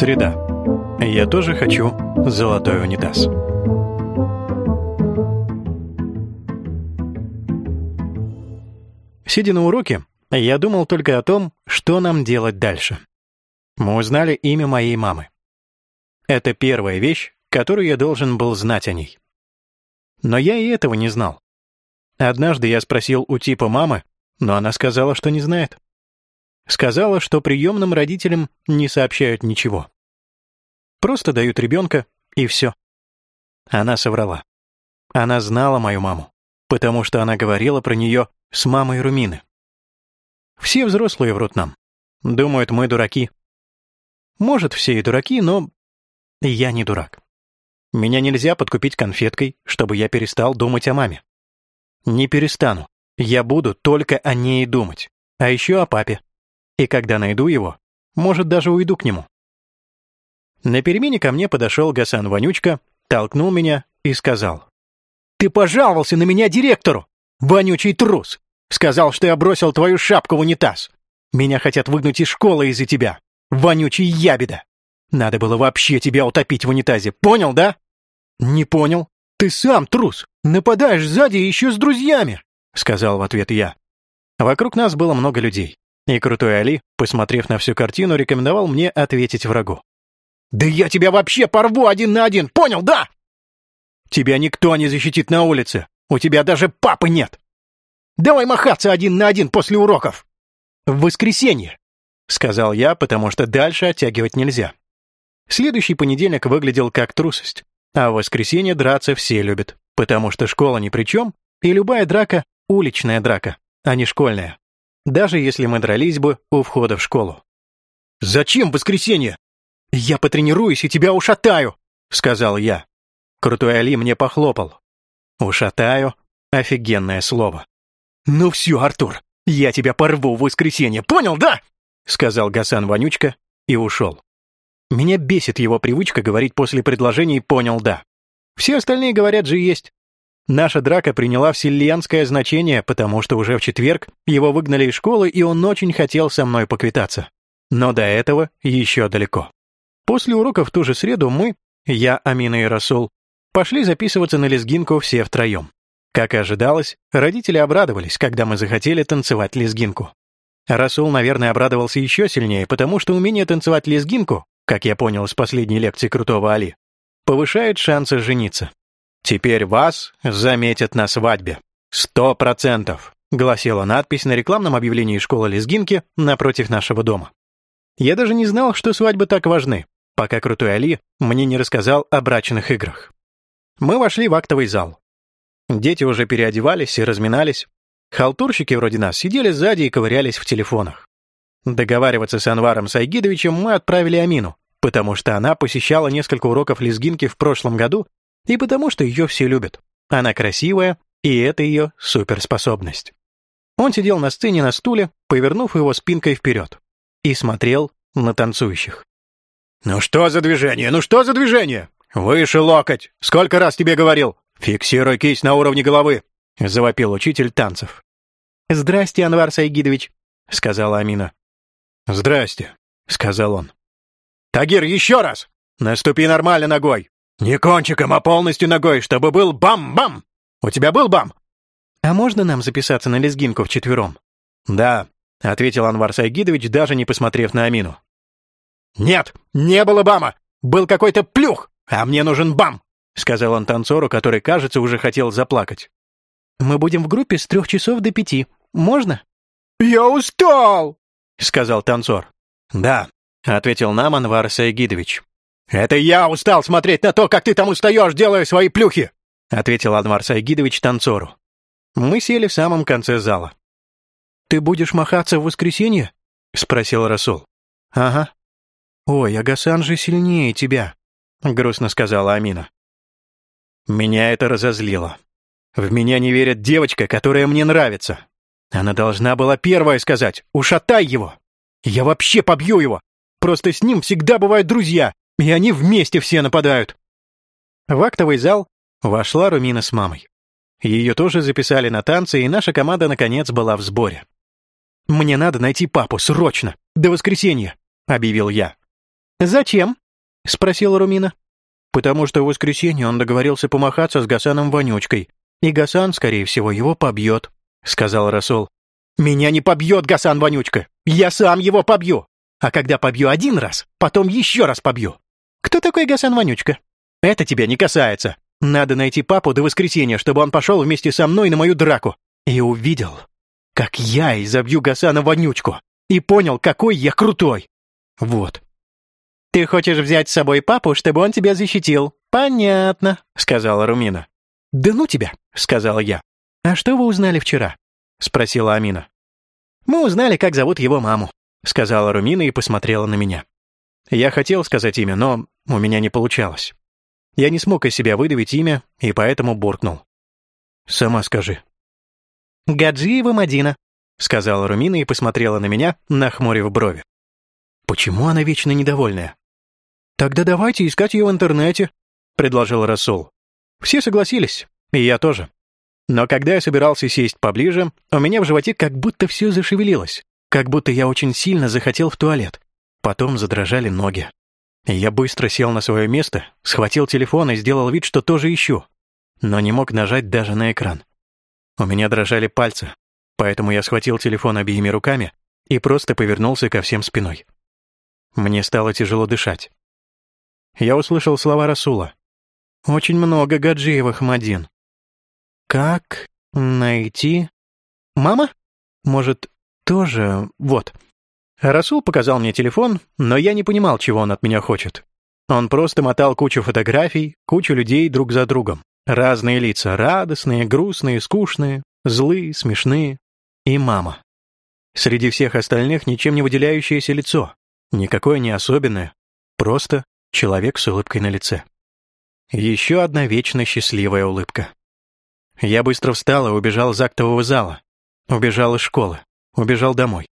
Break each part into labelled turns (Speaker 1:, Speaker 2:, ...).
Speaker 1: Среда. Я тоже хочу золотой унитаз. Сидя на уроке, я думал только о том, что нам делать дальше. Мы узнали имя моей мамы. Это первая вещь, которую я должен был знать о ней. Но я и этого не знал. Однажды я спросил у типа мамы, но она сказала, что не знает. Сказала, что приемным родителям не сообщают ничего. Просто дают ребенка, и все. Она соврала. Она знала мою маму, потому что она говорила про нее с мамой Румины. Все взрослые врут нам. Думают, мы дураки. Может, все и дураки, но я не дурак. Меня нельзя подкупить конфеткой, чтобы я перестал думать о маме. Не перестану. Я буду только о ней думать. А еще о папе. И когда найду его, может, даже уйду к нему. На перемене ко мне подошел Гасан Вонючка, толкнул меня и сказал. «Ты пожаловался на меня директору! Вонючий трус! Сказал, что я бросил твою шапку в унитаз! Меня хотят выгнать из школы из-за тебя! Вонючий ябеда! Надо было вообще тебя утопить в унитазе, понял, да?» «Не понял. Ты сам трус! Нападаешь сзади еще с друзьями!» — сказал в ответ я. Вокруг нас было много людей, и крутой Али, посмотрев на всю картину, рекомендовал мне ответить врагу. «Да я тебя вообще порву один на один, понял, да?» «Тебя никто не защитит на улице. У тебя даже папы нет. Давай махаться один на один после уроков. В воскресенье», — сказал я, потому что дальше оттягивать нельзя. Следующий понедельник выглядел как трусость, а в воскресенье драться все любят, потому что школа ни при чем, и любая драка — уличная драка, а не школьная. Даже если мы дрались бы у входа в школу. «Зачем воскресенье?» «Я потренируюсь и тебя ушатаю», — сказал я. Крутой Али мне похлопал. «Ушатаю» — офигенное слово. «Ну все, Артур, я тебя порву в воскресенье, понял, да?» — сказал Гасан Вонючка и ушел. Меня бесит его привычка говорить после предложений «понял, да». Все остальные говорят же есть. Наша драка приняла вселенское значение, потому что уже в четверг его выгнали из школы, и он очень хотел со мной поквитаться. Но до этого еще далеко. После урока в ту же среду мы, я, Амина и Расул, пошли записываться на лезгинку все втроем. Как и ожидалось, родители обрадовались, когда мы захотели танцевать лезгинку. Расул, наверное, обрадовался еще сильнее, потому что умение танцевать лезгинку, как я понял из последней лекции Крутого Али, повышает шансы жениться. «Теперь вас заметят на свадьбе. Сто процентов», — гласила надпись на рекламном объявлении школы лезгинки напротив нашего дома. Я даже не знал, что свадьбы так важны, пока Крутой Али мне не рассказал о брачных играх. Мы вошли в актовый зал. Дети уже переодевались и разминались. Халтурщики вроде нас сидели сзади и ковырялись в телефонах. Договариваться с Анваром Сайгидовичем мы отправили Амину, потому что она посещала несколько уроков лезгинки в прошлом году и потому что ее все любят. Она красивая, и это ее суперспособность. Он сидел на сцене на стуле, повернув его спинкой вперед, и смотрел на танцующих. «Ну что за движение? Ну что за движение? Выше локоть! Сколько раз тебе говорил? Фиксируй кисть на уровне головы!» — завопил учитель танцев. «Здрасте, Анвар Сайгидович», — сказала Амина. «Здрасте», — сказал он. «Тагир, еще раз! Наступи нормально ногой! Не кончиком, а полностью ногой, чтобы был бам-бам! У тебя был бам?» «А можно нам записаться на лезгинку вчетвером?» «Да», — ответил Анвар Сайгидович, даже не посмотрев на Амину. «Нет, не было бама! Был какой-то плюх, а мне нужен бам!» — сказал он танцору, который, кажется, уже хотел заплакать. «Мы будем в группе с трех часов до пяти. Можно?» «Я устал!» — сказал танцор. «Да», — ответил нам Анвар Сайгидович. «Это я устал смотреть на то, как ты там устаешь, делая свои плюхи!» — ответил Анвар Сайгидович танцору. Мы сели в самом конце зала. «Ты будешь махаться в воскресенье?» — спросил Расул. «Ага». «Ой, Агасан же сильнее тебя», — грустно сказала Амина. Меня это разозлило. В меня не верит девочка, которая мне нравится. Она должна была первая сказать «Ушатай его!» Я вообще побью его! Просто с ним всегда бывают друзья, и они вместе все нападают. В актовый зал вошла Румина с мамой. Ее тоже записали на танцы, и наша команда, наконец, была в сборе. «Мне надо найти папу, срочно! До воскресенья!» — объявил я. «Зачем?» — спросила Румина. «Потому что в воскресенье он договорился помахаться с Гасаном Вонючкой, и Гасан, скорее всего, его побьет», — сказал Расул. «Меня не побьет Гасан Вонючка! Я сам его побью! А когда побью один раз, потом еще раз побью! Кто такой Гасан Вонючка? Это тебя не касается! Надо найти папу до воскресенья, чтобы он пошел вместе со мной на мою драку. И увидел, как я изобью Гасана Вонючку, и понял, какой я крутой. Вот». «Ты хочешь взять с собой папу, чтобы он тебя защитил?» «Понятно», — сказала Румина. «Да ну тебя», — сказала я. «А что вы узнали вчера?» — спросила Амина. «Мы узнали, как зовут его маму», — сказала Румина и посмотрела на меня. Я хотел сказать имя, но у меня не получалось. Я не смог из себя выдавить имя, и поэтому буркнул. «Сама скажи». «Гаджиева Мадина», — сказала Румина и посмотрела на меня, нахмурив брови. «Почему она вечно недовольная?» «Тогда давайте искать ее в интернете», — предложил Расул. Все согласились, и я тоже. Но когда я собирался сесть поближе, у меня в животе как будто все зашевелилось, как будто я очень сильно захотел в туалет. Потом задрожали ноги. Я быстро сел на свое место, схватил телефон и сделал вид, что тоже ищу, но не мог нажать даже на экран. У меня дрожали пальцы, поэтому я схватил телефон обеими руками и просто повернулся ко всем спиной. Мне стало тяжело дышать. Я услышал слова Расула. «Очень много Гаджиевых, Мадин». «Как найти...» «Мама? Может, тоже... Вот». Расул показал мне телефон, но я не понимал, чего он от меня хочет. Он просто мотал кучу фотографий, кучу людей друг за другом. Разные лица, радостные, грустные, скучные, злые, смешные. И мама. Среди всех остальных ничем не выделяющееся лицо. Никакое не особенное. Просто Человек с улыбкой на лице. Еще одна вечно счастливая улыбка. Я быстро встал и убежал из актового зала. Убежал из школы. Убежал домой.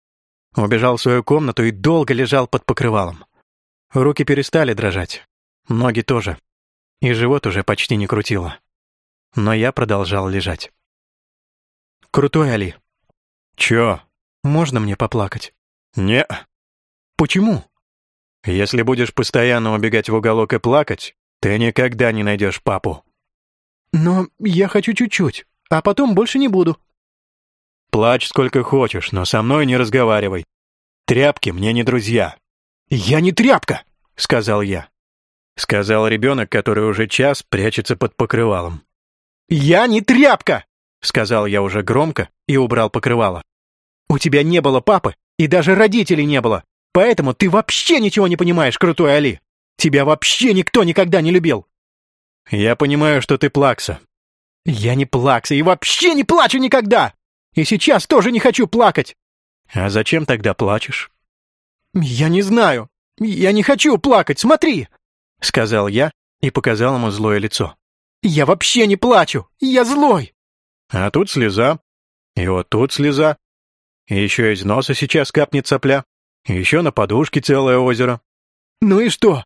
Speaker 1: Убежал в свою комнату и долго лежал под покрывалом. Руки перестали дрожать. Ноги тоже. И живот уже почти не крутило. Но я продолжал лежать. «Крутой Али». «Чё?» «Можно мне поплакать?»
Speaker 2: «Не».
Speaker 1: «Почему?»
Speaker 2: Если будешь постоянно убегать в уголок и плакать, ты никогда не найдешь папу.
Speaker 1: Но я хочу чуть-чуть, а потом больше не буду.
Speaker 2: Плачь сколько хочешь, но со мной не разговаривай. Тряпки мне не друзья.
Speaker 1: Я не тряпка, сказал я.
Speaker 2: Сказал ребенок, который уже час прячется под покрывалом.
Speaker 1: «Я не тряпка!» — сказал я уже громко и убрал покрывало. «У тебя не было папы, и даже родителей не было. Поэтому ты вообще ничего не понимаешь, крутой Али. Тебя вообще никто никогда не любил.
Speaker 2: Я понимаю, что ты плакса.
Speaker 1: Я не плакса и вообще не плачу никогда. И сейчас тоже не хочу плакать.
Speaker 2: А зачем тогда плачешь?
Speaker 1: Я не знаю. Я не хочу плакать, смотри, сказал я и показал ему злое лицо. Я вообще не плачу. Я злой.
Speaker 2: А тут слеза. И вот тут слеза. И еще из носа сейчас капнет сопля. Еще на подушке целое озеро.
Speaker 1: Ну и что?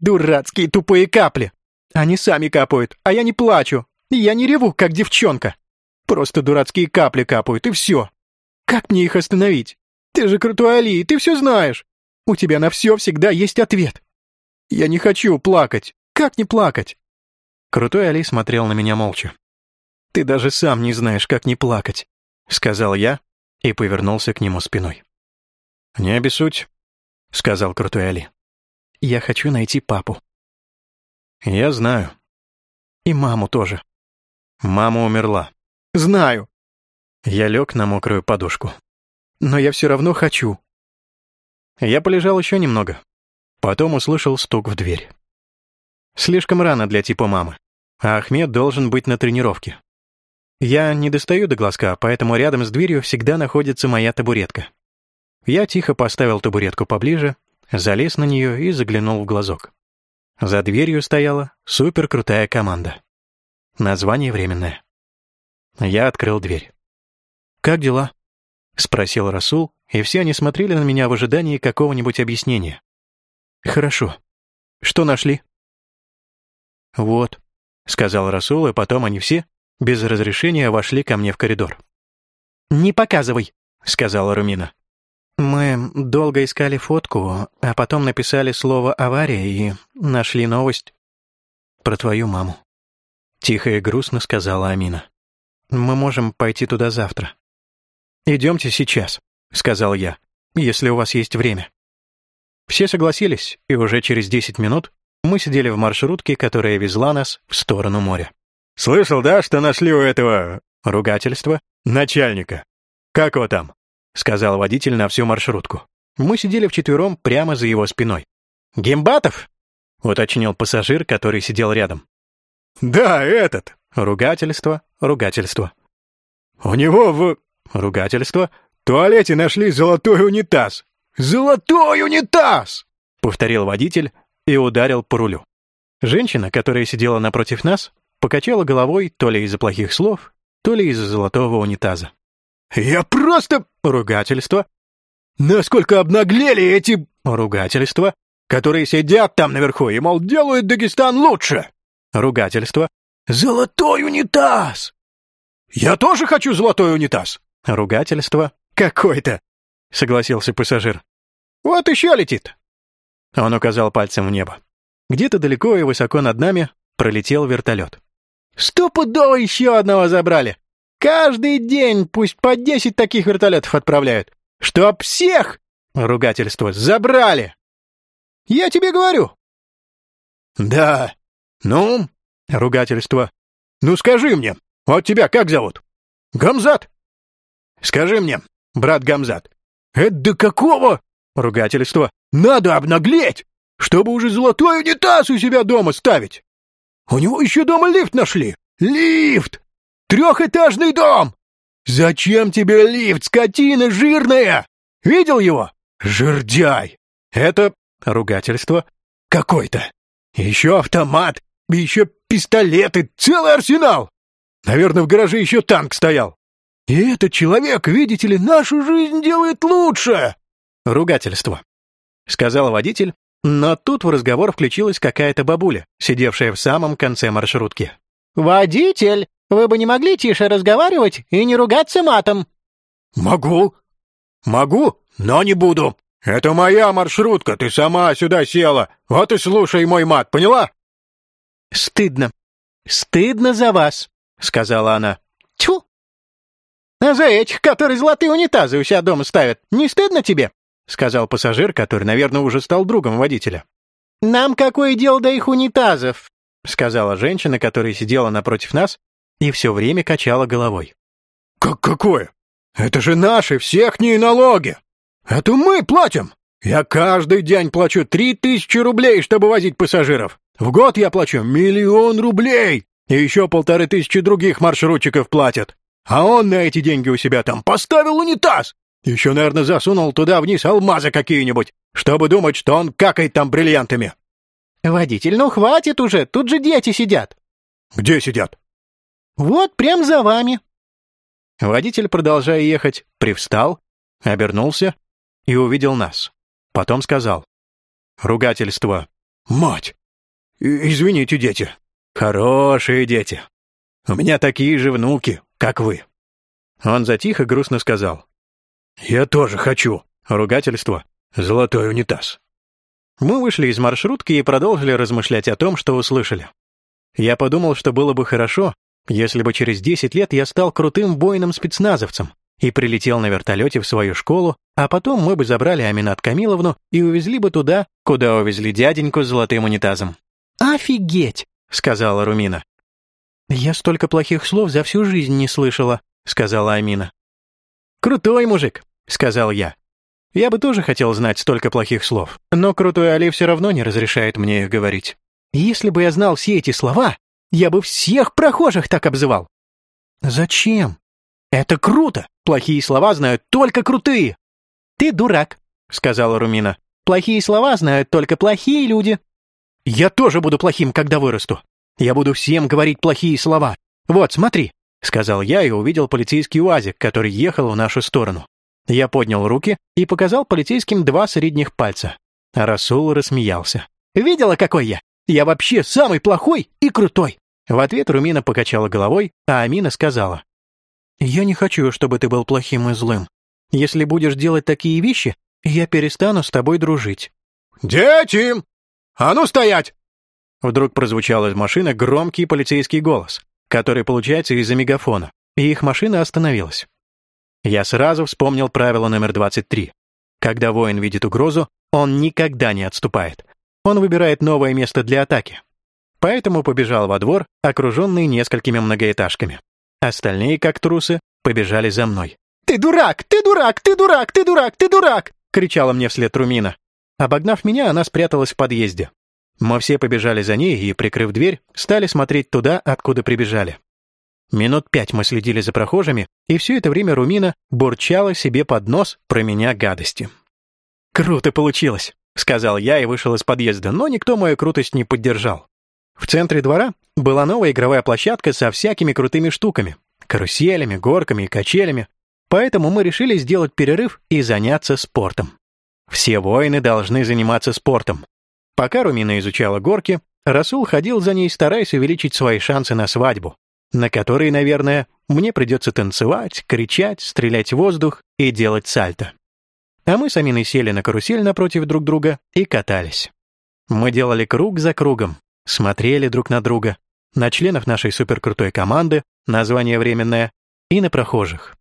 Speaker 1: Дурацкие тупые капли. Они сами капают, а я не плачу. Я не реву, как девчонка. Просто дурацкие капли капают, и все. Как мне их остановить? Ты же крутой Али, ты все знаешь. У тебя на все всегда есть ответ. Я не хочу плакать. Как не плакать? Крутой Али смотрел на меня молча. «Ты даже сам не знаешь, как не плакать», — сказал я и повернулся к нему спиной.
Speaker 2: «Не обессудь», — сказал крутой Али.
Speaker 1: «Я хочу найти папу».
Speaker 2: «Я знаю».
Speaker 1: «И маму тоже».
Speaker 2: «Мама умерла».
Speaker 1: «Знаю».
Speaker 2: Я лег на мокрую подушку.
Speaker 1: «Но я все равно хочу».
Speaker 2: Я полежал еще немного. Потом услышал стук в дверь. Слишком рано для типа мамы, а Ахмед должен быть на тренировке. Я не достаю до глазка, поэтому рядом с дверью всегда находится моя табуретка. Я тихо поставил табуретку поближе, залез на нее и заглянул в глазок. За дверью стояла суперкрутая команда. Название временное. Я открыл дверь. «Как дела?» — спросил Расул, и все они смотрели на меня в ожидании какого-нибудь объяснения. «Хорошо. Что нашли?» «Вот», — сказал Расул, и потом они все, без разрешения, вошли ко мне в коридор. «Не показывай», — сказала Румина.
Speaker 1: Мы долго искали фотку, а потом написали слово «авария» и нашли новость про твою маму. Тихо и грустно сказала Амина. Мы можем пойти туда завтра. «Идемте сейчас», — сказал я, — «если у вас есть время». Все согласились, и уже через десять минут мы сидели в маршрутке, которая везла нас в сторону моря.
Speaker 2: «Слышал, да, что нашли у этого...» ругательства начальника. Как его там?» — сказал водитель на всю маршрутку. Мы сидели вчетвером прямо за его спиной.
Speaker 1: «Гембатов?» — уточнил пассажир, который сидел рядом.
Speaker 2: «Да, этот!»
Speaker 1: — ругательство, ругательство.
Speaker 2: «У него в...» — ругательство. «туалете нашли золотой унитаз!» «Золотой унитаз!» — повторил водитель и ударил по рулю.
Speaker 1: Женщина, которая сидела напротив нас, покачала головой то ли из-за плохих слов, то ли из-за золотого унитаза.
Speaker 2: «Я просто...» — ругательство. «Насколько обнаглели эти...» — ругательства, которые сидят там наверху и, мол, делают Дагестан лучше!»
Speaker 1: Ругательство.
Speaker 2: «Золотой унитаз!» «Я тоже хочу золотой унитаз!»
Speaker 1: Ругательство.
Speaker 2: «Какой-то!» — согласился пассажир. «Вот еще летит!»
Speaker 1: Он указал пальцем в небо. Где-то далеко и высоко над нами пролетел вертолет.
Speaker 2: «Стопудово еще одного забрали! Каждый день пусть по десять таких вертолетов отправляют! Чтоб всех!» Ругательство «забрали!» «Я тебе говорю!» «Да, ну, ругательство. Ну скажи мне, вот тебя как зовут? Гамзат? Скажи мне, брат Гамзат, это до какого ругательства надо обнаглеть, чтобы уже золотой унитаз у себя дома ставить? У него еще дома лифт нашли. Лифт! Трехэтажный дом! Зачем тебе лифт, скотина жирная? Видел его? Жердяй! Это ругательство какой-то. Еще автомат, еще пистолеты, целый арсенал. Наверное, в гараже еще танк стоял. И этот человек, видите ли, нашу жизнь делает лучше.
Speaker 1: Ругательство. Сказал водитель, но тут в разговор включилась какая-то бабуля, сидевшая в самом конце маршрутки.
Speaker 3: «Водитель, вы бы не могли тише разговаривать и не ругаться матом?»
Speaker 2: «Могу. Могу, но не буду. Это моя маршрутка, ты сама сюда села. Вот и слушай мой мат, поняла?»
Speaker 3: «Стыдно. Стыдно за вас», — сказала она.
Speaker 2: «Тьфу! А за этих, которые золотые унитазы у себя дома ставят, не стыдно тебе?» — сказал пассажир, который, наверное, уже стал другом водителя.
Speaker 3: «Нам какое дело до их унитазов?»
Speaker 1: — сказала женщина, которая сидела напротив нас и все время качала головой.
Speaker 2: «Как какое? Это же наши всехние налоги! Это мы платим! Я каждый день плачу три тысячи рублей, чтобы возить пассажиров. В год я плачу миллион рублей, и еще полторы тысячи других маршрутчиков платят. А он на эти деньги у себя там поставил унитаз, еще, наверное, засунул туда вниз алмазы какие-нибудь, чтобы думать, что он какает там бриллиантами.
Speaker 3: Водитель, ну хватит уже, тут же дети сидят.
Speaker 2: Где сидят?
Speaker 3: Вот, прям за вами.
Speaker 1: Водитель, продолжая ехать, привстал, обернулся и увидел нас. Потом сказал. Ругательство.
Speaker 2: Мать! Извините, дети. Хорошие дети. У меня такие же внуки, как вы.
Speaker 1: Он затих и грустно сказал.
Speaker 2: «Я тоже хочу!» Ругательство. «Золотой унитаз».
Speaker 1: Мы вышли из маршрутки и продолжили размышлять о том, что услышали. Я подумал, что было бы хорошо, если бы через 10 лет я стал крутым бойным спецназовцем и прилетел на вертолете в свою школу, а потом мы бы забрали Аминат Камиловну и увезли бы туда, куда увезли дяденьку с золотым унитазом.
Speaker 3: «Офигеть!»
Speaker 1: — сказала Румина.
Speaker 3: «Я столько плохих слов за всю жизнь не слышала», — сказала Амина.
Speaker 1: «Крутой мужик», — сказал я. Я бы тоже хотел знать столько плохих слов, но крутой Али все равно не разрешает мне их говорить.
Speaker 3: Если бы я знал все эти слова, я бы всех прохожих так обзывал.
Speaker 1: Зачем?
Speaker 3: Это круто. Плохие слова знают только крутые.
Speaker 1: Ты дурак, сказала Румина.
Speaker 3: Плохие слова знают только плохие люди.
Speaker 1: Я тоже буду плохим, когда вырасту. Я буду всем говорить плохие слова. Вот, смотри. — сказал я и увидел полицейский УАЗик, который ехал в нашу сторону. Я поднял руки и показал полицейским два средних пальца. Расул рассмеялся.
Speaker 3: «Видела, какой я? Я вообще самый плохой и крутой!»
Speaker 1: В ответ Румина покачала головой, а Амина сказала.
Speaker 3: «Я не хочу, чтобы ты был плохим и злым.
Speaker 1: Если будешь делать такие вещи, я перестану с тобой дружить».
Speaker 2: «Дети! А ну стоять!»
Speaker 1: Вдруг прозвучал из машины громкий полицейский голос, который получается из-за мегафона, и их машина остановилась. Я сразу вспомнил правило номер 23. Когда воин видит угрозу, он никогда не отступает. Он выбирает новое место для атаки. Поэтому побежал во двор, окруженный несколькими многоэтажками. Остальные, как трусы, побежали за мной.
Speaker 3: «Ты дурак! Ты дурак! Ты дурак! Ты дурак! Ты дурак!»
Speaker 1: — кричала мне вслед Румина. Обогнав меня, она спряталась в подъезде. Мы все побежали за ней и, прикрыв дверь, стали смотреть туда, откуда прибежали. Минут пять мы следили за прохожими, и все это время Румина бурчала себе под нос про меня гадости. «Круто получилось», — сказал я и вышел из подъезда, но никто мою крутость не поддержал. В центре двора была новая игровая площадка со всякими крутыми штуками — каруселями, горками и качелями, поэтому мы решили сделать перерыв и заняться спортом. Все воины должны заниматься спортом. Пока Румина изучала горки, Расул ходил за ней, стараясь увеличить свои шансы на свадьбу на которой, наверное, мне придется танцевать, кричать, стрелять в воздух и делать сальто. А мы с Аминой сели на карусель напротив друг друга и катались. Мы делали круг за кругом, смотрели друг на друга, на членов нашей суперкрутой команды, название временное, и на прохожих.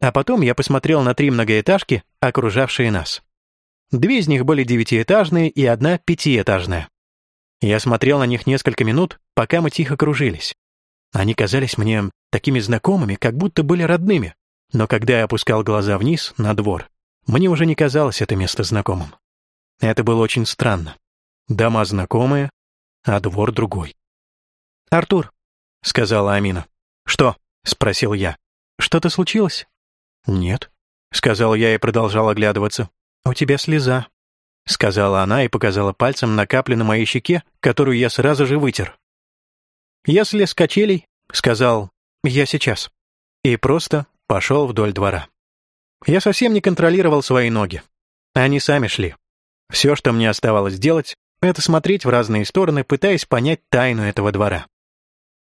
Speaker 1: А потом я посмотрел на три многоэтажки, окружавшие нас. Две из них были девятиэтажные и одна пятиэтажная. Я смотрел на них несколько минут, пока мы тихо кружились. Они казались мне такими знакомыми, как будто были родными. Но когда я опускал глаза вниз, на двор, мне уже не казалось это место знакомым. Это было очень странно. Дома знакомые, а двор другой. «Артур», — сказала Амина.
Speaker 2: «Что?»
Speaker 1: — спросил я. «Что-то случилось?»
Speaker 2: «Нет», —
Speaker 1: сказал я и продолжал оглядываться. «У тебя слеза», — сказала она и показала пальцем на каплю на моей щеке, которую я сразу же вытер. Я слез качелей, сказал «я сейчас» и просто пошел вдоль двора. Я совсем не контролировал свои ноги. Они сами шли. Все, что мне оставалось делать, это смотреть в разные стороны, пытаясь понять тайну этого двора.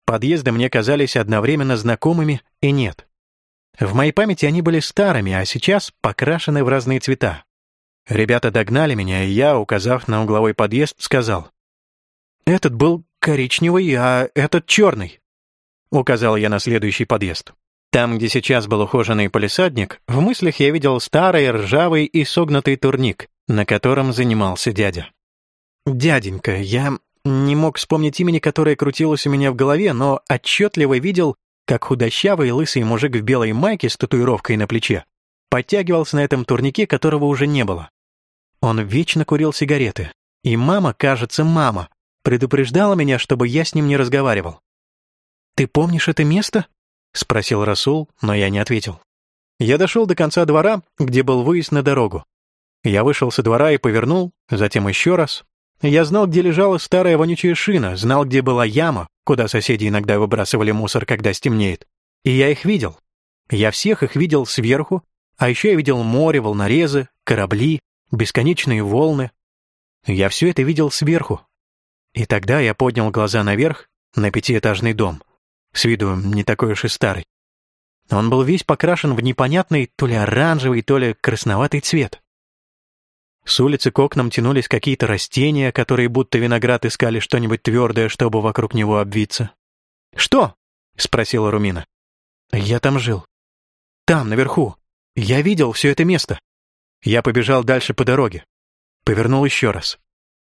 Speaker 1: Подъезды мне казались одновременно знакомыми и нет. В моей памяти они были старыми, а сейчас покрашены в разные цвета. Ребята догнали меня, и я, указав на угловой подъезд, сказал. Этот был коричневый, а этот черный», — указал я на следующий подъезд. Там, где сейчас был ухоженный полисадник, в мыслях я видел старый, ржавый и согнутый турник, на котором занимался дядя. «Дяденька, я не мог вспомнить имени, которое крутилось у меня в голове, но отчетливо видел, как худощавый лысый мужик в белой майке с татуировкой на плече подтягивался на этом турнике, которого уже не было. Он вечно курил сигареты. И мама, кажется, мама, предупреждала меня, чтобы я с ним не разговаривал. «Ты помнишь это место?» — спросил Расул, но я не ответил. Я дошел до конца двора, где был выезд на дорогу. Я вышел со двора и повернул, затем еще раз. Я знал, где лежала старая вонючая шина, знал, где была яма, куда соседи иногда выбрасывали мусор, когда стемнеет. И я их видел. Я всех их видел сверху, а еще я видел море, волнорезы, корабли, бесконечные волны. Я все это видел сверху, и тогда я поднял глаза наверх, на пятиэтажный дом. С виду не такой уж и старый. Он был весь покрашен в непонятный то ли оранжевый, то ли красноватый цвет. С улицы к окнам тянулись какие-то растения, которые будто виноград искали что-нибудь твердое, чтобы вокруг него обвиться. «Что?» — спросила Румина. «Я там жил. Там, наверху. Я видел все это место. Я побежал дальше по дороге. Повернул еще раз.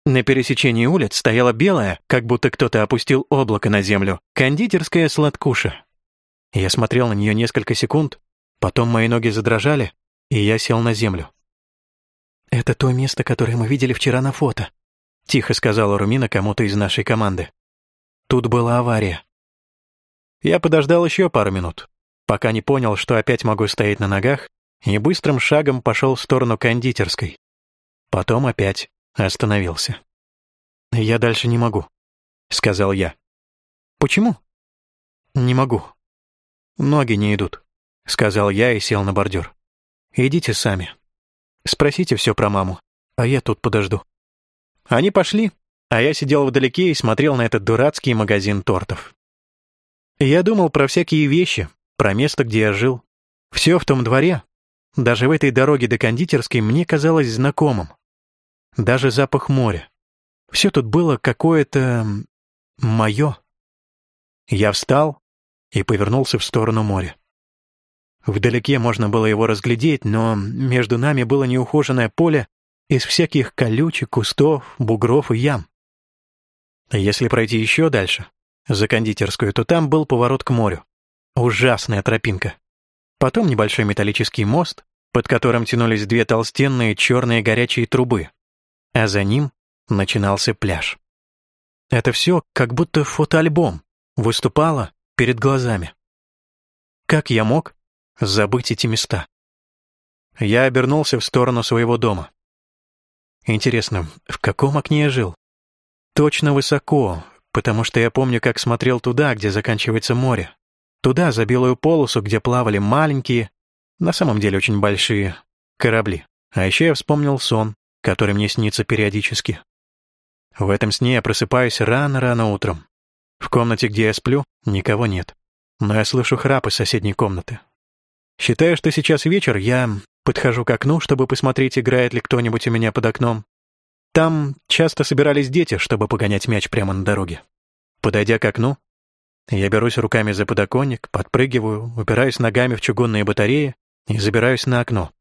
Speaker 1: На пересечении улиц стояла белая, как будто кто-то опустил облако на землю, кондитерская сладкуша. Я смотрел на нее несколько секунд, потом мои ноги задрожали, и я сел на землю. «Это то место, которое мы видели вчера на фото», — тихо сказала Румина кому-то из нашей команды. «Тут была авария». Я подождал еще пару минут, пока не понял, что опять могу стоять на ногах, и быстрым шагом пошел в сторону кондитерской. Потом опять Остановился. «Я дальше не могу», — сказал я. «Почему?» «Не могу. Ноги не идут», — сказал я и сел на бордюр. «Идите сами. Спросите все про маму, а я тут подожду». Они пошли, а я сидел вдалеке и смотрел на этот дурацкий магазин тортов. Я думал про всякие вещи, про место, где я жил. Все в том дворе. даже в этой дороге до кондитерской мне казалось знакомым. Даже запах моря. Все тут было какое-то... мое. Я встал и повернулся в сторону моря. Вдалеке можно было его разглядеть, но между нами было неухоженное поле из всяких колючек, кустов, бугров и ям. Если пройти еще дальше, за кондитерскую, то там был поворот к морю. Ужасная тропинка. Потом небольшой металлический мост, под которым тянулись две толстенные черные горячие трубы, а за ним начинался пляж. Это все как будто фотоальбом выступало перед глазами. Как я мог забыть эти места? Я обернулся в сторону своего дома. Интересно, в каком окне я жил? Точно высоко, потому что я помню, как смотрел туда, где заканчивается море. Туда, за белую полосу, где плавали маленькие, на самом деле очень большие, корабли. А еще я вспомнил сон, который мне снится периодически. В этом сне я просыпаюсь рано-рано утром. В комнате, где я сплю, никого нет. Но я слышу храп из соседней комнаты. Считая, что сейчас вечер, я подхожу к окну, чтобы посмотреть, играет ли кто-нибудь у меня под окном. Там часто собирались дети, чтобы погонять мяч прямо на дороге. Подойдя к окну, я берусь руками за подоконник, подпрыгиваю, упираюсь ногами в чугунные батареи и забираюсь на окно.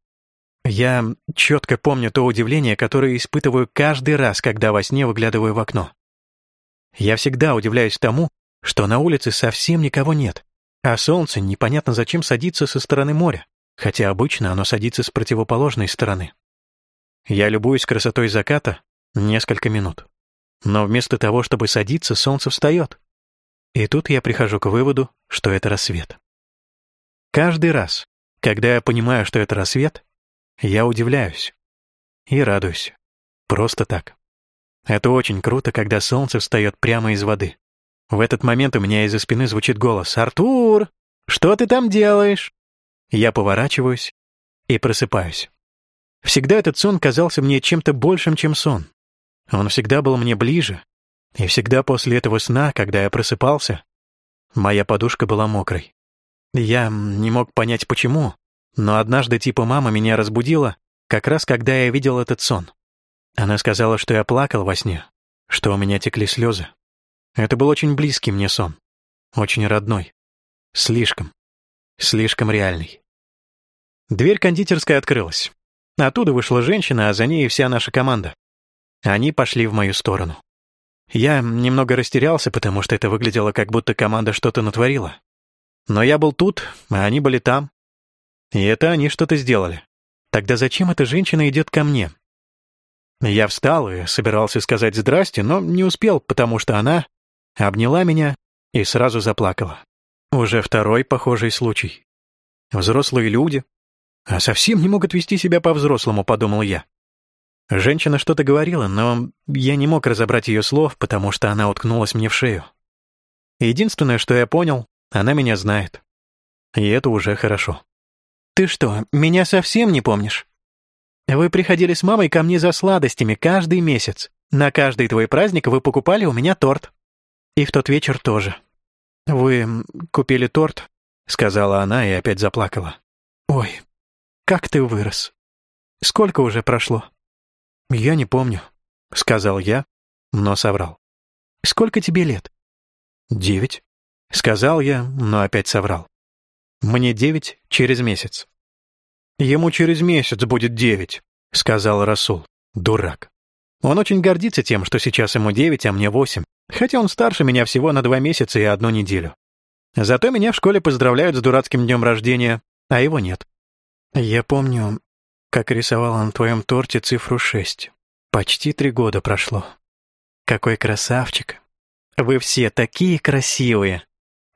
Speaker 1: Я четко помню то удивление, которое испытываю каждый раз, когда во сне выглядываю в окно. Я всегда удивляюсь тому, что на улице совсем никого нет, а солнце непонятно зачем садится со стороны моря, хотя обычно оно садится с противоположной стороны. Я любуюсь красотой заката несколько минут. Но вместо того, чтобы садиться, солнце встает. И тут я прихожу к выводу, что это рассвет. Каждый раз, когда я понимаю, что это рассвет, я удивляюсь и радуюсь. Просто так. Это очень круто, когда солнце встает прямо из воды. В этот момент у меня из-за спины звучит голос «Артур, что ты там делаешь?» Я поворачиваюсь и просыпаюсь. Всегда этот сон казался мне чем-то большим, чем сон. Он всегда был мне ближе, и всегда после этого сна, когда я просыпался, моя подушка была мокрой. Я не мог понять, почему, но однажды типа мама меня разбудила, как раз когда я видел этот сон. Она сказала, что я плакал во сне, что у меня текли слезы. Это был очень близкий мне сон, очень родной, слишком, слишком реальный. Дверь кондитерской открылась. Оттуда вышла женщина, а за ней вся наша команда. Они пошли в мою сторону. Я немного растерялся, потому что это выглядело, как будто команда что-то натворила. Но я был тут, а они были там, и это они что-то сделали. Тогда зачем эта женщина идет ко мне? Я встал и собирался сказать «здрасте», но не успел, потому что она обняла меня и сразу заплакала. Уже второй похожий случай. Взрослые люди, а совсем не могут вести себя по-взрослому, подумал я. Женщина что-то говорила, но я не мог разобрать ее слов, потому что она уткнулась мне в шею. Единственное, что я понял, она меня знает. И это уже хорошо. «Ты что, меня совсем не помнишь? Вы приходили с мамой ко мне за сладостями каждый месяц. На каждый твой праздник вы покупали у меня торт. И в тот вечер тоже. Вы купили торт?» — сказала она и опять заплакала. «Ой, как ты вырос. Сколько уже прошло?» «Я не помню», — сказал я, но соврал. «Сколько тебе лет?» «Девять», — сказал я, но опять соврал. Мне девять через месяц. Ему через месяц будет девять, сказал Расул. Дурак. Он очень гордится тем, что сейчас ему девять, а мне восемь, хотя он старше меня всего на два месяца и одну неделю. Зато меня в школе поздравляют с дурацким днем рождения, а его нет. Я помню, как рисовал на твоем торте цифру шесть. Почти три года прошло. Какой красавчик. Вы все такие красивые.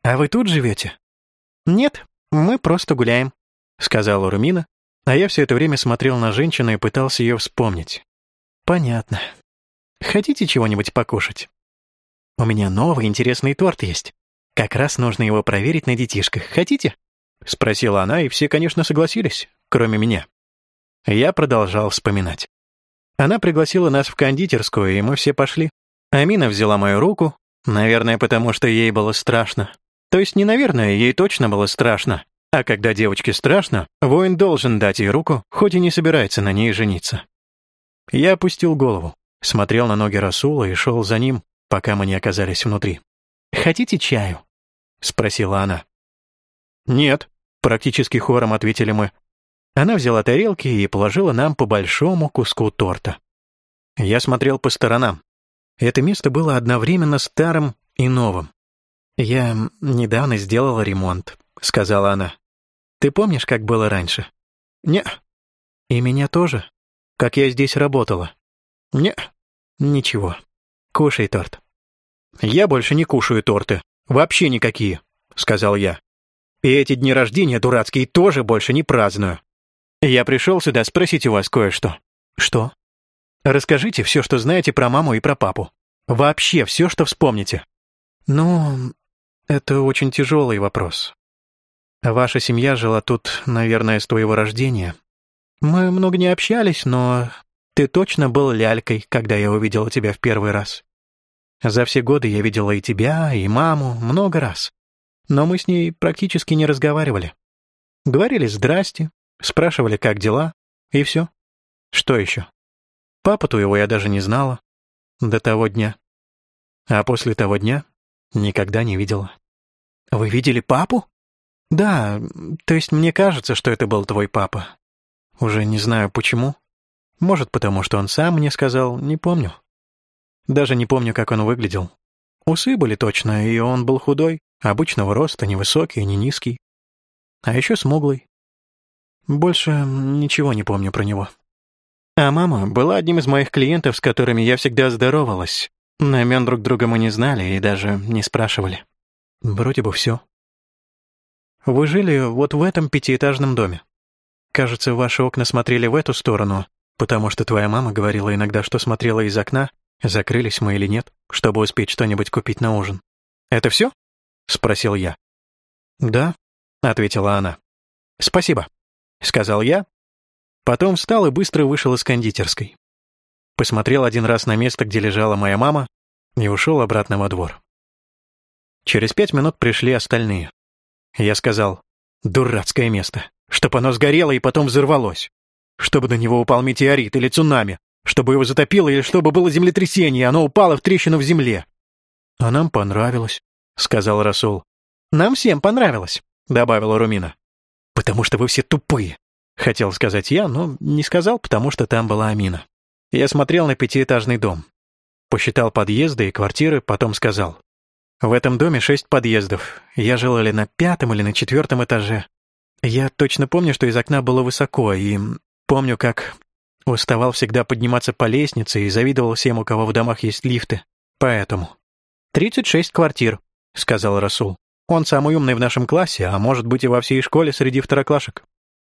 Speaker 1: А вы тут живете? Нет, «Мы просто гуляем», — сказала Румина, а я все это время смотрел на женщину и пытался ее вспомнить. «Понятно. Хотите чего-нибудь покушать? У меня новый интересный торт есть. Как раз нужно его проверить на детишках. Хотите?» — спросила она, и все, конечно, согласились, кроме меня. Я продолжал вспоминать. Она пригласила нас в кондитерскую, и мы все пошли. Амина взяла мою руку, наверное, потому что ей было страшно. То есть не наверное, ей точно было страшно, А когда девочке страшно, воин должен дать ей руку, хоть и не собирается на ней жениться. Я опустил голову, смотрел на ноги Расула и шел за ним, пока мы не оказались внутри. «Хотите чаю?» — спросила она. «Нет», — практически хором ответили мы. Она взяла тарелки и положила нам по большому куску торта. Я смотрел по сторонам. Это место было одновременно старым и новым. «Я недавно сделала ремонт», — сказала она. «Ты помнишь, как было раньше?» «Не». «И меня тоже? Как я здесь работала?» «Не». «Ничего. Кушай торт». «Я больше не кушаю торты. Вообще никакие», — сказал я. «И эти дни рождения дурацкие тоже больше не праздную. Я пришел сюда спросить у вас кое-что». «Что?» «Расскажите все, что знаете про маму и про папу. Вообще все, что вспомните». «Ну, это очень тяжелый вопрос. Ваша семья жила тут, наверное, с твоего рождения. Мы много не общались, но ты точно был лялькой, когда я увидела тебя в первый раз. За все годы я видела и тебя, и маму много раз. Но мы с ней практически не разговаривали. Говорили «здрасте», спрашивали, как дела, и все. Что еще? Папу твоего я даже не знала. До того дня. А после того дня никогда не видела. Вы видели папу? Да, то есть мне кажется, что это был твой папа. Уже не знаю почему. Может, потому что он сам мне сказал, не помню. Даже не помню, как он выглядел. Усы были точно, и он был худой, обычного роста, невысокий, не низкий. А еще смуглый. Больше ничего не помню про него. А мама была одним из моих клиентов, с которыми я всегда здоровалась. Но имен друг друга мы не знали и даже не спрашивали. Вроде бы все. Вы жили вот в этом пятиэтажном доме. Кажется, ваши окна смотрели в эту сторону, потому что твоя мама говорила иногда, что смотрела из окна, закрылись мы или нет, чтобы успеть что-нибудь купить на ужин. «Это все?» — спросил я. «Да», — ответила она. «Спасибо», — сказал я. Потом встал и быстро вышел из кондитерской. Посмотрел один раз на место, где лежала моя мама, и ушел обратно во двор. Через пять минут пришли остальные. Я сказал, дурацкое место, чтоб оно сгорело и потом взорвалось, чтобы на него упал метеорит или цунами, чтобы его затопило или чтобы было землетрясение, оно упало в трещину в земле. — А нам понравилось, — сказал Расул. — Нам всем понравилось, — добавила Румина. — Потому что вы все тупые, — хотел сказать я, но не сказал, потому что там была Амина. Я смотрел на пятиэтажный дом. Посчитал подъезды и квартиры, потом сказал. В этом доме шесть подъездов. Я жила ли на пятом или на четвертом этаже. Я точно помню, что из окна было высоко, и помню, как уставал всегда подниматься по лестнице и завидовал всем, у кого в домах есть лифты. Поэтому. «Тридцать шесть квартир», — сказал Расул. «Он самый умный в нашем классе, а может быть и во всей школе среди второклашек».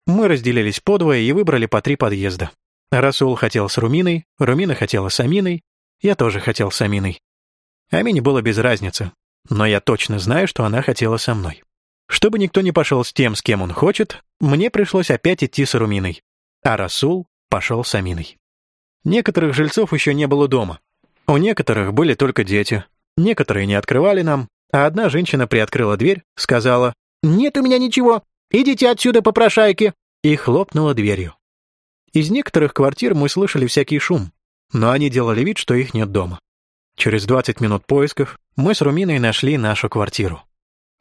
Speaker 1: Мы разделились подвое и выбрали по три подъезда. Расул хотел с Руминой, Румина хотела с Аминой, я тоже хотел с Аминой. Амине было без разницы, но я точно знаю, что она хотела со мной. Чтобы никто не пошел с тем, с кем он хочет, мне пришлось опять идти с Руминой, а Расул пошел с Аминой. Некоторых жильцов еще не было дома. У некоторых были только дети. Некоторые не открывали нам, а одна женщина приоткрыла дверь, сказала «Нет у меня ничего, идите отсюда, попрошайки!» и хлопнула дверью. Из некоторых квартир мы слышали всякий шум, но они делали вид, что их нет дома. Через 20 минут поисков мы с Руминой нашли нашу квартиру.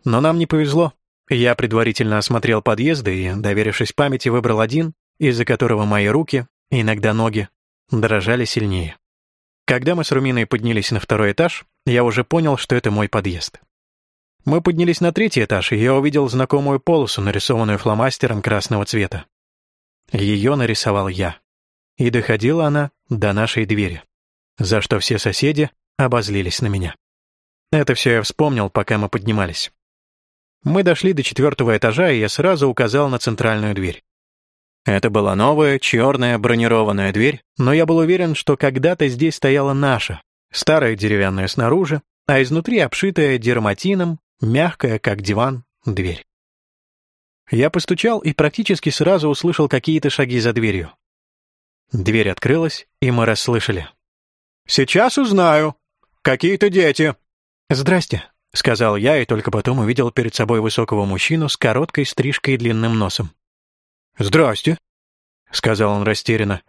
Speaker 1: Но нам не повезло. Я предварительно осмотрел подъезды и, доверившись памяти, выбрал один, из-за которого мои руки, иногда ноги, дрожали сильнее. Когда мы с Руминой поднялись на второй этаж, я уже понял, что это мой подъезд. Мы поднялись на третий этаж, и я увидел знакомую полосу, нарисованную фломастером красного цвета. Ее нарисовал я. И доходила она до нашей двери, за что все соседи обозлились на меня. Это все я вспомнил, пока мы поднимались. Мы дошли до четвертого этажа, и я сразу указал на центральную дверь. Это была новая, черная, бронированная дверь, но я был уверен, что когда-то здесь стояла наша, старая деревянная снаружи, а изнутри обшитая дерматином, мягкая, как диван, дверь. Я постучал и практически сразу услышал какие-то шаги за дверью. Дверь открылась, и мы расслышали. «Сейчас узнаю», «Какие-то дети!» «Здрасте», — сказал я и только потом увидел перед собой высокого мужчину с короткой стрижкой и длинным носом.
Speaker 2: «Здрасте», — сказал он растерянно.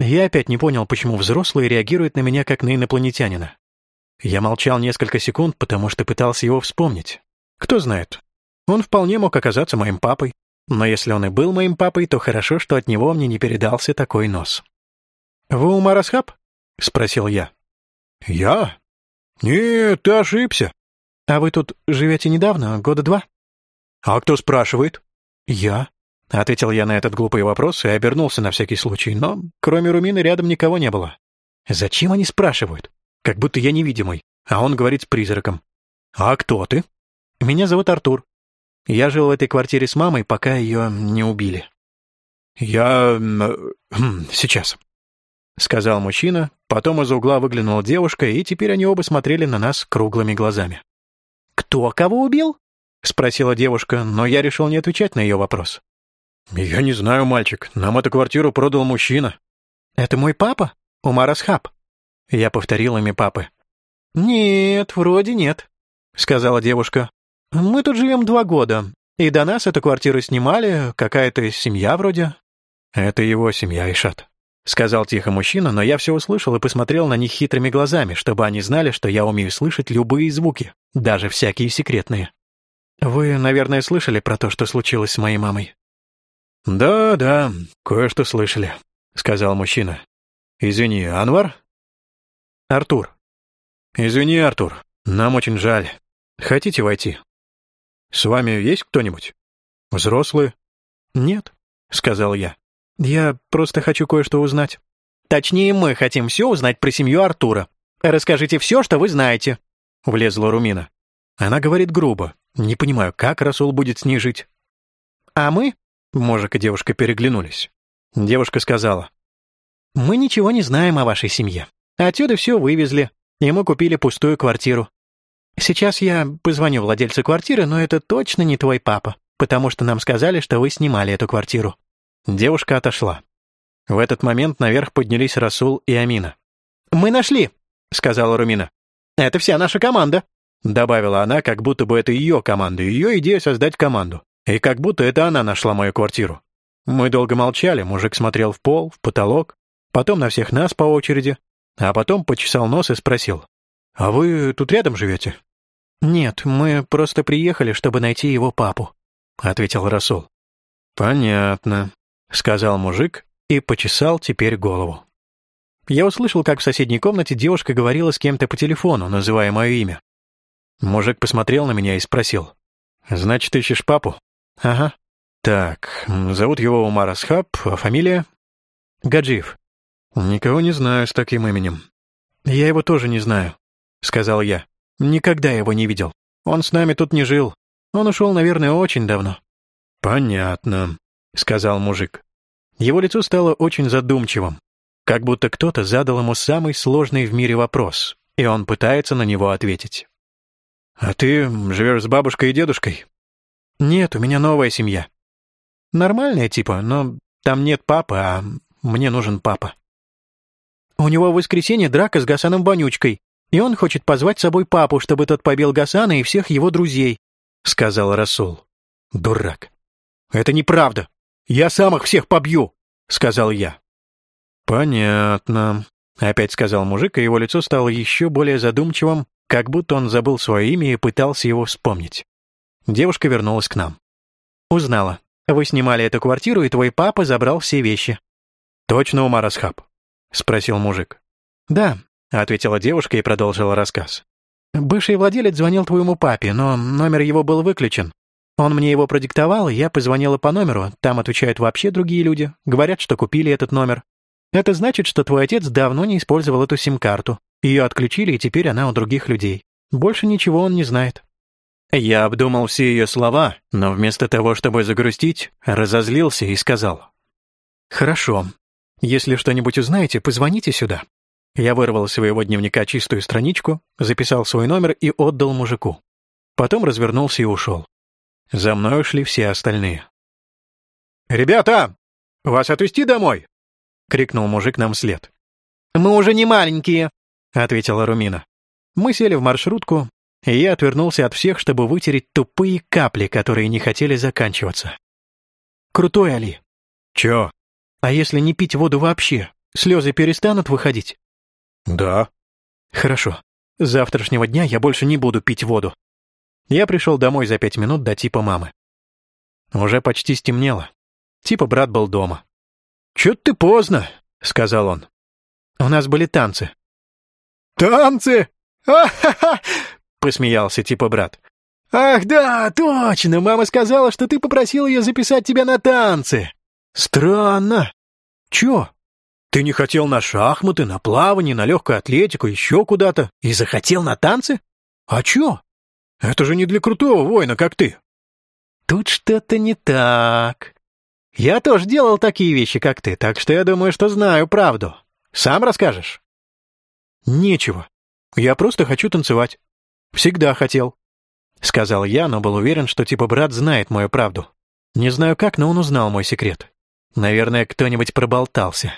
Speaker 1: Я опять не понял, почему взрослые реагируют на меня как на инопланетянина. Я молчал несколько секунд, потому что пытался его вспомнить. Кто знает, он вполне мог оказаться моим папой, но если он и был моим папой, то хорошо, что от него мне не передался такой нос. «Вы Умар Асхаб?» — спросил я.
Speaker 2: «Я? Нет, ты ошибся».
Speaker 1: «А вы тут живете недавно, года два?»
Speaker 2: «А кто спрашивает?»
Speaker 1: «Я», — ответил я на этот глупый вопрос и обернулся на всякий случай, но кроме Румины рядом никого не было. «Зачем они спрашивают? Как будто я невидимый, а он говорит с призраком».
Speaker 2: «А кто ты?»
Speaker 1: «Меня зовут Артур. Я жил в этой квартире с мамой, пока ее не убили».
Speaker 2: «Я... Хм, сейчас», — сказал мужчина, потом из угла выглянула девушка, и теперь они оба смотрели на нас круглыми глазами.
Speaker 3: «Кто кого убил?»
Speaker 1: — спросила девушка, но я решил не отвечать на ее вопрос.
Speaker 2: «Я не знаю, мальчик. Нам эту квартиру продал мужчина».
Speaker 1: «Это мой папа? Умар Асхаб?» Я повторил имя папы.
Speaker 3: «Нет, вроде нет», — сказала девушка. Мы тут живем два года, и до нас эту квартиру снимали, какая-то семья вроде».
Speaker 1: «Это его семья, Ишат», — сказал тихо мужчина, но я все услышал и посмотрел на них хитрыми глазами, чтобы они знали, что я умею слышать любые звуки, даже всякие секретные. «Вы, наверное, слышали про то, что случилось с моей мамой?»
Speaker 2: «Да, да, кое-что слышали», — сказал мужчина. «Извини, Анвар?»
Speaker 1: «Артур».
Speaker 2: «Извини, Артур, нам очень жаль. Хотите войти?» «С вами есть кто-нибудь? Взрослые?»
Speaker 1: «Нет», — сказал я. «Я просто хочу кое-что узнать».
Speaker 3: «Точнее, мы хотим все узнать про семью Артура. Расскажите все, что вы знаете», —
Speaker 1: влезла Румина. Она говорит грубо. Не понимаю, как Расул будет с ней жить.
Speaker 3: «А мы?»
Speaker 1: — Можик и девушка переглянулись. Девушка сказала.
Speaker 3: «Мы ничего не знаем о вашей семье. Отсюда все вывезли, и мы купили пустую квартиру. Сейчас я позвоню владельцу квартиры, но это точно не твой папа, потому что нам сказали, что вы снимали эту квартиру».
Speaker 1: Девушка отошла. В этот момент наверх поднялись Расул и Амина.
Speaker 3: «Мы нашли», — сказала Румина. «Это вся наша команда», —
Speaker 1: добавила она, как будто бы это ее команда, ее идея создать команду. И как будто это она нашла мою квартиру. Мы долго молчали, мужик смотрел в пол, в потолок, потом на всех нас по очереди, а потом почесал нос и спросил. «А вы тут рядом живете?»
Speaker 3: «Нет, мы просто приехали, чтобы найти его папу», — ответил Расул.
Speaker 1: «Понятно», — сказал мужик и почесал теперь голову. Я услышал, как в соседней комнате девушка говорила с кем-то по телефону, называя мое имя. Мужик посмотрел на меня и спросил. «Значит, ищешь папу?»
Speaker 3: «Ага».
Speaker 1: «Так, зовут его Умар Асхаб, а фамилия?»
Speaker 3: «Гаджиев».
Speaker 1: «Никого не знаю с таким именем».
Speaker 3: «Я его тоже не знаю», — сказал я. «Никогда его не видел. Он с нами тут не жил. Он ушел, наверное, очень давно».
Speaker 1: «Понятно», — сказал мужик. Его лицо стало очень задумчивым, как будто кто-то задал ему самый сложный в мире вопрос, и он пытается на него ответить. «А ты живешь с бабушкой и дедушкой?»
Speaker 3: «Нет, у меня новая семья. Нормальная типа, но там нет папы, а мне нужен папа». «У него в воскресенье драка с Гасаном Вонючкой, и он хочет позвать с собой папу, чтобы тот побил Гасана и всех его друзей», — сказал Расул.
Speaker 1: «Дурак». «Это неправда. Я сам их всех побью», — сказал я. «Понятно», — опять сказал мужик, и его лицо стало еще более задумчивым, как будто он забыл свое имя и пытался его вспомнить. Девушка вернулась к нам.
Speaker 3: «Узнала. Вы снимали эту квартиру, и твой папа забрал все вещи».
Speaker 1: «Точно, Умар Асхаб?» — спросил мужик.
Speaker 3: «Да, —
Speaker 1: ответила девушка и продолжила рассказ.
Speaker 3: «Бывший владелец звонил твоему папе, но номер его был выключен. Он мне его продиктовал, и я позвонила по номеру, там отвечают вообще другие люди, говорят, что купили этот номер. Это значит, что твой отец давно не использовал эту сим-карту. Ее отключили, и теперь она у других людей. Больше ничего он не знает».
Speaker 1: Я обдумал все ее слова, но вместо того, чтобы загрустить, разозлился и сказал.
Speaker 3: «Хорошо. Если что-нибудь узнаете, позвоните сюда.
Speaker 1: Я вырвал из своего дневника чистую страничку, записал свой номер и отдал мужику. Потом развернулся и ушел. За мной шли все остальные.
Speaker 2: «Ребята, вас отвезти домой?» — крикнул мужик нам вслед.
Speaker 3: «Мы уже не маленькие», —
Speaker 1: ответила Румина. Мы сели в маршрутку, и я отвернулся от всех, чтобы вытереть тупые капли, которые не хотели заканчиваться. «Крутой, Али!»
Speaker 2: «Чё?»
Speaker 1: «А если не пить воду вообще, слезы перестанут выходить?»
Speaker 2: «Да».
Speaker 1: «Хорошо. С завтрашнего дня я больше не буду пить воду». Я пришел домой за пять минут до типа мамы. Уже почти стемнело. Типа брат был дома.
Speaker 2: «Чё ты поздно», — сказал он.
Speaker 1: «У нас были танцы».
Speaker 2: «Танцы? А-ха-ха!» — посмеялся типа брат.
Speaker 1: «Ах да, точно! Мама сказала, что ты попросил ее записать тебя на танцы!»
Speaker 2: «Странно!»
Speaker 1: «Чё?»
Speaker 2: «Ты не хотел на шахматы, на плавание, на легкую атлетику, еще куда-то, и захотел на танцы? А чё? Это же не для крутого воина, как ты!»
Speaker 1: «Тут что-то не так. Я тоже делал такие вещи, как ты, так что я думаю, что знаю правду. Сам расскажешь?»
Speaker 2: «Нечего. Я просто хочу танцевать. Всегда хотел.
Speaker 1: — сказал я, но был уверен, что типа брат знает мою правду. Не знаю как, но он узнал мой секрет. Наверное, кто-нибудь проболтался.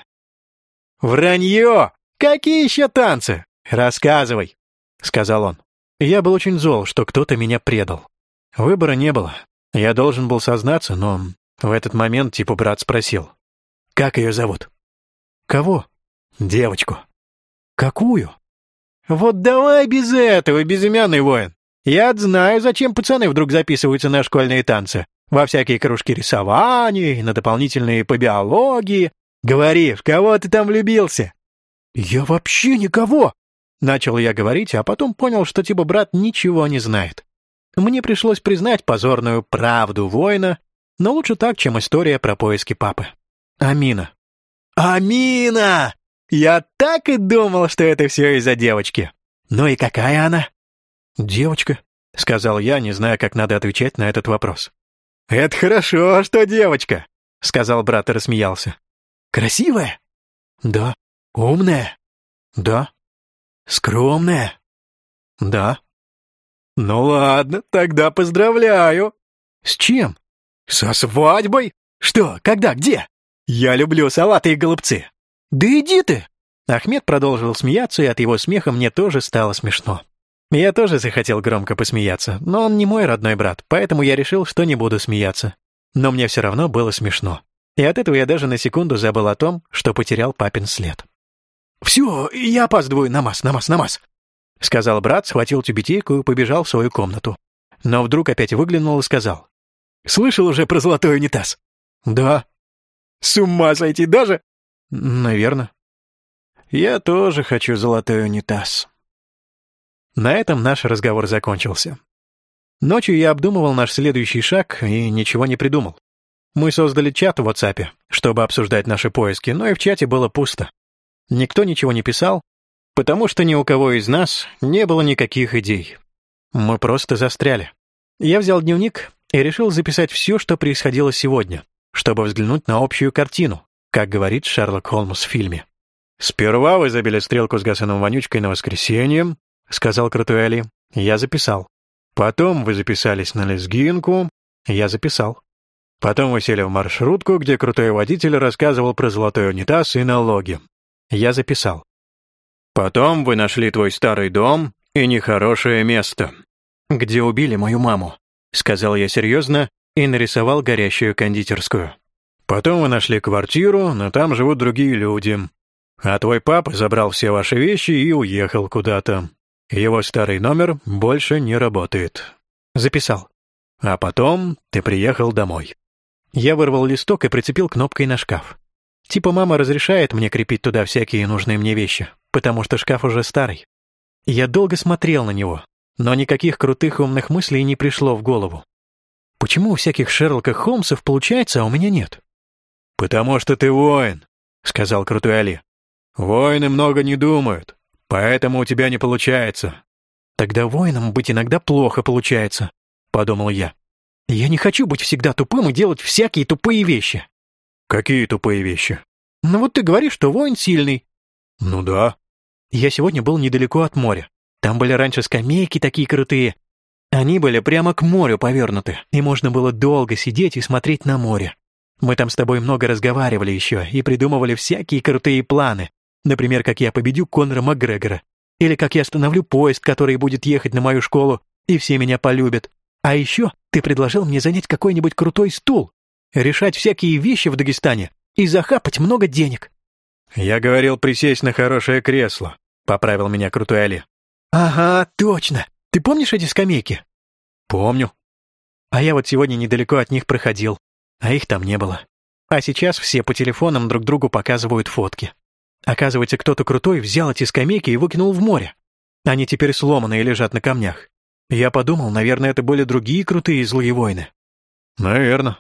Speaker 2: «Вранье! Какие еще танцы? Рассказывай!» — сказал он.
Speaker 1: Я был очень зол, что кто-то меня предал. Выбора не было. Я должен был сознаться, но в этот момент типа брат спросил.
Speaker 2: «Как ее зовут?»
Speaker 1: «Кого?»
Speaker 2: «Девочку».
Speaker 1: «Какую?»
Speaker 2: «Вот давай без этого, безымянный воин. Я знаю, зачем пацаны вдруг записываются на школьные танцы. Во всякие кружки рисований, на дополнительные по биологии. Говори, в кого ты там влюбился?»
Speaker 1: «Я вообще никого!» Начал я говорить, а потом понял, что типа брат ничего не знает. Мне пришлось признать позорную правду воина, но лучше так, чем история про поиски папы. Амина.
Speaker 2: «Амина! Я так и думал, что это все из-за девочки. Ну и какая она?»
Speaker 1: «Девочка», — сказал я, не зная, как надо отвечать на этот вопрос.
Speaker 2: «Это хорошо, что девочка», — сказал брат и рассмеялся. «Красивая?»
Speaker 1: «Да».
Speaker 2: «Умная?»
Speaker 1: «Да».
Speaker 2: «Скромная?»
Speaker 1: «Да».
Speaker 2: «Ну ладно, тогда поздравляю».
Speaker 1: «С чем?»
Speaker 2: «Со свадьбой? Что, когда, где? Я люблю салаты и голубцы».
Speaker 1: «Да иди ты!» Ахмед продолжил смеяться, и от его смеха мне тоже стало смешно. Я тоже захотел громко посмеяться, но он не мой родной брат, поэтому я решил, что не буду смеяться. Но мне все равно было смешно. И от этого я даже на секунду забыл о том, что потерял папин след.
Speaker 2: «Все, я опаздываю, намаз, намаз, намаз», — сказал брат, схватил тюбетейку и побежал в свою комнату. Но вдруг опять выглянул и сказал. «Слышал уже про золотой унитаз?»
Speaker 1: «Да».
Speaker 2: «С ума сойти даже?»
Speaker 1: «Наверное».
Speaker 2: «Я тоже хочу золотой унитаз».
Speaker 1: На этом наш разговор закончился. Ночью я обдумывал наш следующий шаг и ничего не придумал. Мы создали чат в WhatsApp, чтобы обсуждать наши поиски, но и в чате было пусто. Никто ничего не писал, потому что ни у кого из нас не было никаких идей. Мы просто застряли. Я взял дневник и решил записать все, что происходило сегодня, чтобы взглянуть на общую картину, как говорит Шерлок Холмс в фильме.
Speaker 2: Сперва вы забили стрелку с гасаном вонючкой на воскресенье, — сказал крутой Али. Я записал. Потом вы записались на лезгинку. Я записал. Потом вы сели в маршрутку, где крутой водитель рассказывал про золотой унитаз и налоги. Я записал. Потом вы нашли твой старый дом и нехорошее место.
Speaker 1: Где убили мою маму, сказал я серьезно и нарисовал горящую кондитерскую.
Speaker 2: Потом вы нашли квартиру, но там живут другие люди. А твой папа забрал все ваши вещи и уехал куда-то. Его старый номер больше не работает.
Speaker 1: Записал.
Speaker 2: А потом ты приехал домой.
Speaker 1: Я вырвал листок и прицепил кнопкой на шкаф. Типа мама разрешает мне крепить туда всякие нужные мне вещи, потому что шкаф уже старый. Я долго смотрел на него, но никаких крутых умных мыслей не пришло в голову. Почему у всяких Шерлоков Холмсов получается, а у меня нет?
Speaker 2: «Потому что ты воин», — сказал крутой Али. «Воины много не думают. Поэтому у тебя не получается».
Speaker 1: «Тогда воином быть иногда плохо получается», — подумал я. «Я не хочу быть всегда тупым и делать всякие тупые вещи».
Speaker 2: «Какие тупые вещи?»
Speaker 1: «Ну вот ты говоришь, что воин сильный».
Speaker 2: «Ну да».
Speaker 1: Я сегодня был недалеко от моря. Там были раньше скамейки такие крутые. Они были прямо к морю повернуты, и можно было долго сидеть и смотреть на море. Мы там с тобой много разговаривали еще и придумывали всякие крутые планы, Например, как я победю Конора Макгрегора.
Speaker 3: Или как я остановлю поезд, который будет ехать на мою школу, и все меня полюбят. А еще ты предложил мне занять какой-нибудь крутой стул, решать всякие вещи в Дагестане и захапать много денег».
Speaker 2: «Я говорил присесть на хорошее кресло», — поправил меня крутой Али.
Speaker 3: «Ага, точно. Ты помнишь эти скамейки?»
Speaker 2: «Помню».
Speaker 3: А я вот сегодня недалеко от них проходил, а их там не было. А сейчас все по телефонам друг другу показывают фотки. Оказывается, кто-то крутой взял эти скамейки и выкинул в море. Они теперь сломанные лежат на камнях. Я подумал, наверное, это были другие крутые злые воины.
Speaker 2: Наверно.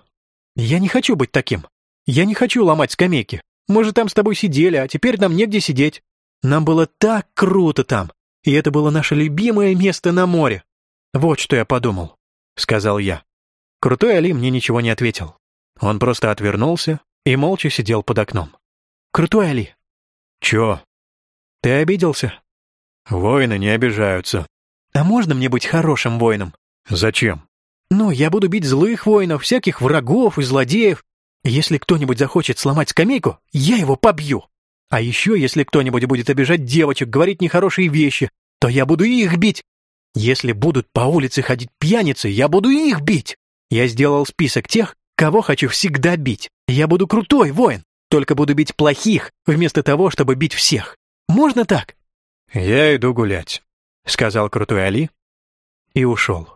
Speaker 3: Я не хочу быть таким. Я не хочу ломать скамейки. Мы же там с тобой сидели, а теперь нам негде сидеть. Нам было так круто там, и это было наше любимое место на море. Вот что я подумал, — сказал я. Крутой Али мне ничего не ответил. Он просто отвернулся и молча сидел под окном. «Крутой Али!»
Speaker 2: «Чё?»
Speaker 3: «Ты обиделся?»
Speaker 2: «Воины не обижаются».
Speaker 3: «А можно мне быть хорошим воином?»
Speaker 2: «Зачем?»
Speaker 3: «Ну, я буду бить злых воинов, всяких врагов и злодеев. Если кто-нибудь захочет сломать скамейку, я его побью. А еще, если кто-нибудь будет обижать девочек, говорить нехорошие вещи, то я буду их бить. Если будут по улице ходить пьяницы, я буду их бить. Я сделал список тех, кого хочу всегда бить. Я буду крутой воин, только буду бить плохих, вместо того, чтобы бить всех. Можно так?»
Speaker 2: «Я иду гулять», — сказал крутой Али и ушел.